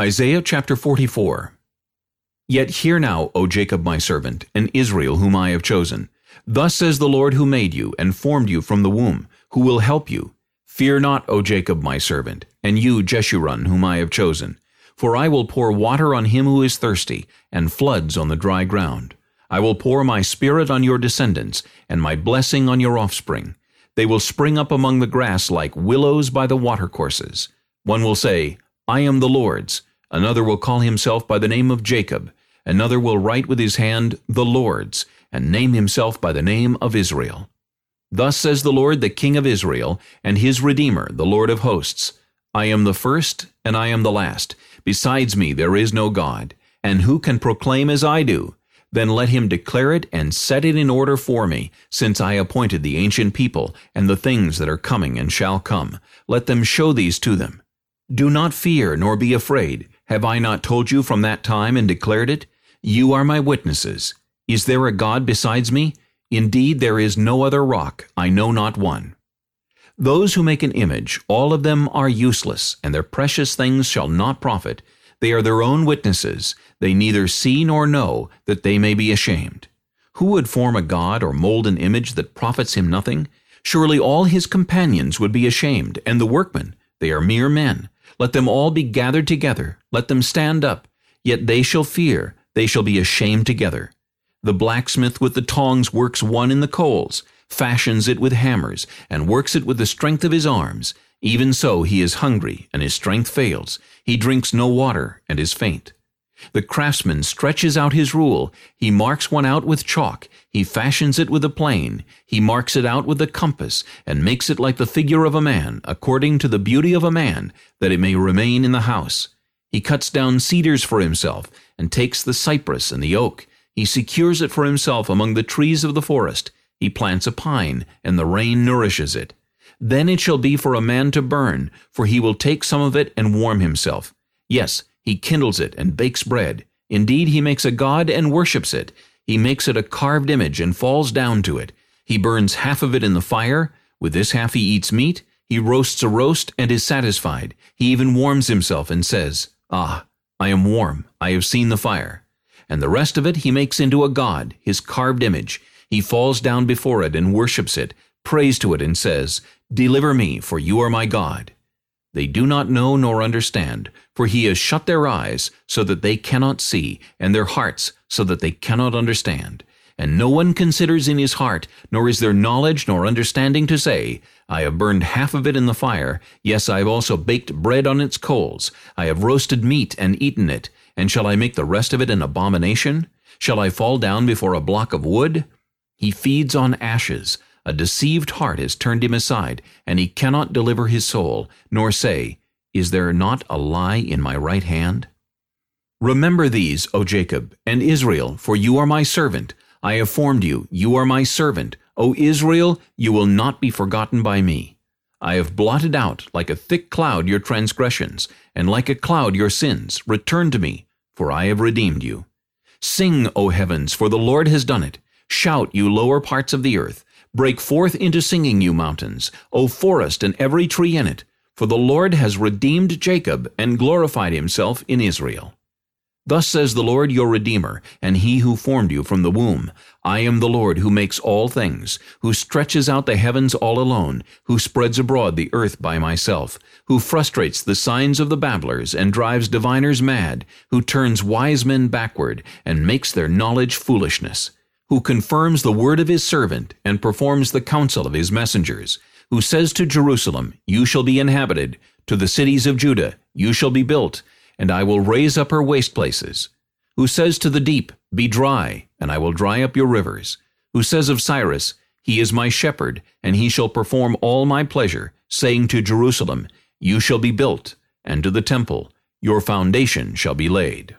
Isaiah chapter 44 Yet hear now, O Jacob my servant, and Israel whom I have chosen. Thus says the Lord who made you, and formed you from the womb, who will help you. Fear not, O Jacob my servant, and you, Jeshurun, whom I have chosen. For I will pour water on him who is thirsty, and floods on the dry ground. I will pour my spirit on your descendants, and my blessing on your offspring. They will spring up among the grass like willows by the watercourses. One will say, I am the Lord's. Another will call himself by the name of Jacob. Another will write with his hand, the Lord's, and name himself by the name of Israel. Thus says the Lord, the King of Israel, and his Redeemer, the Lord of hosts, I am the first, and I am the last. Besides me there is no God. And who can proclaim as I do? Then let him declare it and set it in order for me, since I appointed the ancient people, and the things that are coming and shall come. Let them show these to them. Do not fear, nor be afraid. Have I not told you from that time and declared it? You are my witnesses. Is there a God besides me? Indeed, there is no other rock, I know not one. Those who make an image, all of them are useless, and their precious things shall not profit. They are their own witnesses. They neither see nor know, that they may be ashamed. Who would form a god or mold an image that profits him nothing? Surely all his companions would be ashamed, and the workmen, they are mere men. Let them all be gathered together. Let them stand up. Yet they shall fear. They shall be ashamed together. The blacksmith with the tongs works one in the coals, fashions it with hammers, and works it with the strength of his arms. Even so he is hungry, and his strength fails. He drinks no water, and is faint. The craftsman stretches out his rule. He marks one out with chalk. He fashions it with a plane. He marks it out with a compass, and makes it like the figure of a man, according to the beauty of a man, that it may remain in the house. He cuts down cedars for himself, and takes the cypress and the oak. He secures it for himself among the trees of the forest. He plants a pine, and the rain nourishes it. Then it shall be for a man to burn, for he will take some of it and warm himself. Yes, he kindles it and bakes bread. Indeed, he makes a god and worships it. He makes it a carved image and falls down to it. He burns half of it in the fire. With this half he eats meat. He roasts a roast and is satisfied. He even warms himself and says, Ah, I am warm. I have seen the fire. And the rest of it he makes into a god, his carved image. He falls down before it and worships it, prays to it and says, Deliver me, for you are my God. They do not know nor understand, for he has shut their eyes so that they cannot see, and their hearts so that they cannot understand. And no one considers in his heart, nor is there knowledge nor understanding to say, I have burned half of it in the fire, yes, I have also baked bread on its coals, I have roasted meat and eaten it, and shall I make the rest of it an abomination? Shall I fall down before a block of wood? He feeds on ashes, a deceived heart has turned him aside, and he cannot deliver his soul, nor say, Is there not a lie in my right hand? Remember these, O Jacob, and Israel, for you are my servant. I have formed you, you are my servant. O Israel, you will not be forgotten by me. I have blotted out like a thick cloud your transgressions, and like a cloud your sins. Return to me, for I have redeemed you. Sing, O heavens, for the Lord has done it. Shout, you lower parts of the earth. Break forth into singing, you mountains, O forest and every tree in it, for the Lord has redeemed Jacob and glorified himself in Israel. Thus says the Lord your Redeemer, and he who formed you from the womb. I am the Lord who makes all things, who stretches out the heavens all alone, who spreads abroad the earth by myself, who frustrates the signs of the babblers and drives diviners mad, who turns wise men backward and makes their knowledge foolishness who confirms the word of his servant and performs the counsel of his messengers, who says to Jerusalem, You shall be inhabited, to the cities of Judah, You shall be built, and I will raise up her waste places, who says to the deep, Be dry, and I will dry up your rivers, who says of Cyrus, He is my shepherd, and he shall perform all my pleasure, saying to Jerusalem, You shall be built, and to the temple, Your foundation shall be laid.